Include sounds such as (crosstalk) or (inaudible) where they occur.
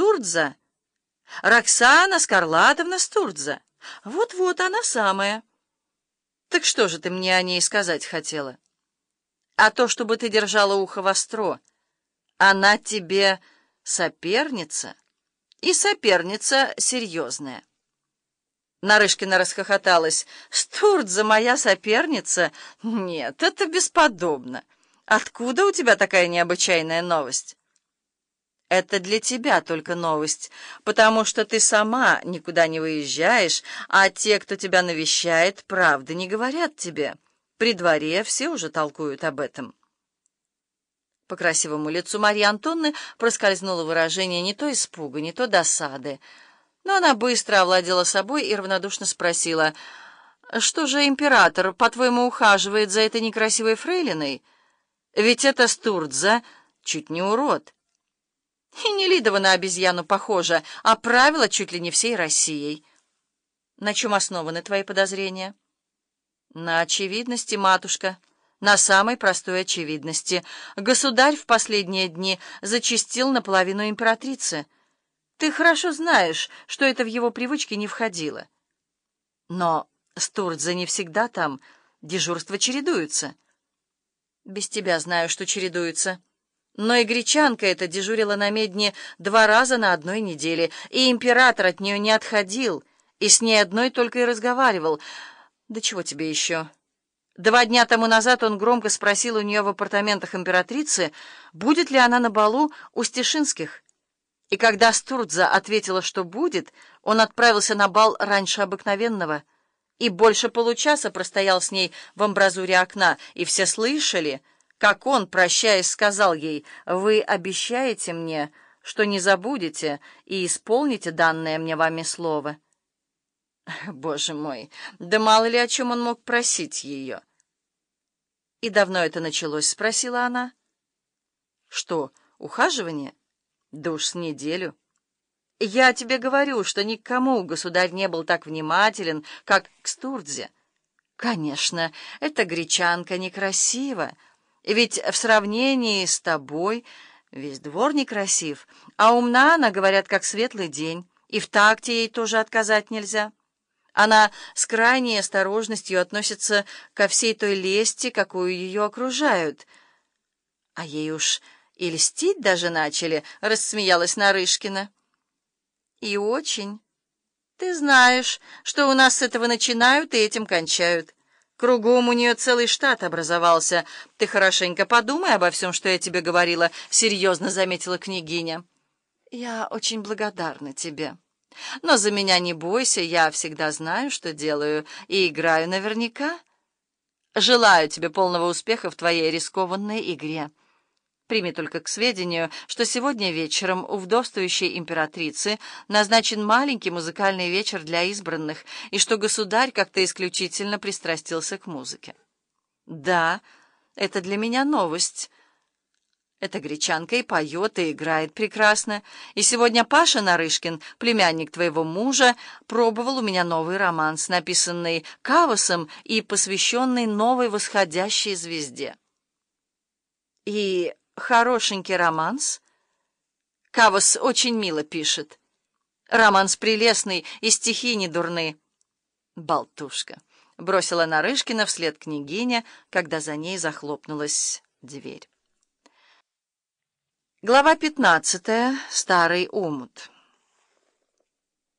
Стурдза? Роксана Скарлатовна Стурдза. Вот-вот она самая. Так что же ты мне о ней сказать хотела? А то, чтобы ты держала ухо востро. Она тебе соперница, и соперница серьезная. Нарышкина расхохоталась. «Стурдза моя соперница? Нет, это бесподобно. Откуда у тебя такая необычайная новость?» Это для тебя только новость, потому что ты сама никуда не выезжаешь, а те, кто тебя навещает, правды не говорят тебе. При дворе все уже толкуют об этом. По красивому лицу Марьи Антонны проскользнуло выражение не то испуга, не то досады. Но она быстро овладела собой и равнодушно спросила, «Что же император, по-твоему, ухаживает за этой некрасивой фрейлиной? Ведь это Стурдза чуть не урод». И не Лидова на обезьяну похожа, а правила чуть ли не всей Россией. На чем основаны твои подозрения? На очевидности, матушка, на самой простой очевидности. Государь в последние дни зачастил наполовину императрицы. Ты хорошо знаешь, что это в его привычки не входило. Но Стурдзе не всегда там, дежурства чередуются. Без тебя знаю, что чередуются. Но и гречанка эта дежурила на медне два раза на одной неделе, и император от нее не отходил, и с ней одной только и разговаривал. Да чего тебе еще? Два дня тому назад он громко спросил у нее в апартаментах императрицы, будет ли она на балу у Стешинских. И когда Стурдза ответила, что будет, он отправился на бал раньше обыкновенного и больше получаса простоял с ней в амбразуре окна, и все слышали — как он, прощаясь, сказал ей, «Вы обещаете мне, что не забудете и исполните данное мне вами слово». (laughs) Боже мой, да мало ли о чем он мог просить ее. «И давно это началось?» — спросила она. «Что, ухаживание? Да уж с неделю». «Я тебе говорю, что никому государь не был так внимателен, как к Стурдзе». «Конечно, эта гречанка некрасива». Ведь в сравнении с тобой весь двор некрасив, а умна она, говорят, как светлый день, и в такте ей тоже отказать нельзя. Она с крайней осторожностью относится ко всей той лести, какую ее окружают. А ей уж и льстить даже начали, — рассмеялась Нарышкина. И очень. Ты знаешь, что у нас с этого начинают и этим кончают. Кругом у нее целый штат образовался. Ты хорошенько подумай обо всем, что я тебе говорила, — серьезно заметила княгиня. Я очень благодарна тебе. Но за меня не бойся, я всегда знаю, что делаю, и играю наверняка. Желаю тебе полного успеха в твоей рискованной игре. Прими только к сведению, что сегодня вечером у вдовствующей императрицы назначен маленький музыкальный вечер для избранных, и что государь как-то исключительно пристрастился к музыке. Да, это для меня новость. Эта гречанка и поет, и играет прекрасно. И сегодня Паша Нарышкин, племянник твоего мужа, пробовал у меня новый романс, написанный Кавасом и посвященный новой восходящей звезде. И хорошенький романс. Кавас очень мило пишет. Романс прелестный и стихи не дурны. Болтушка. Бросила Нарышкина вслед княгиня, когда за ней захлопнулась дверь. Глава пятнадцатая. Старый умут.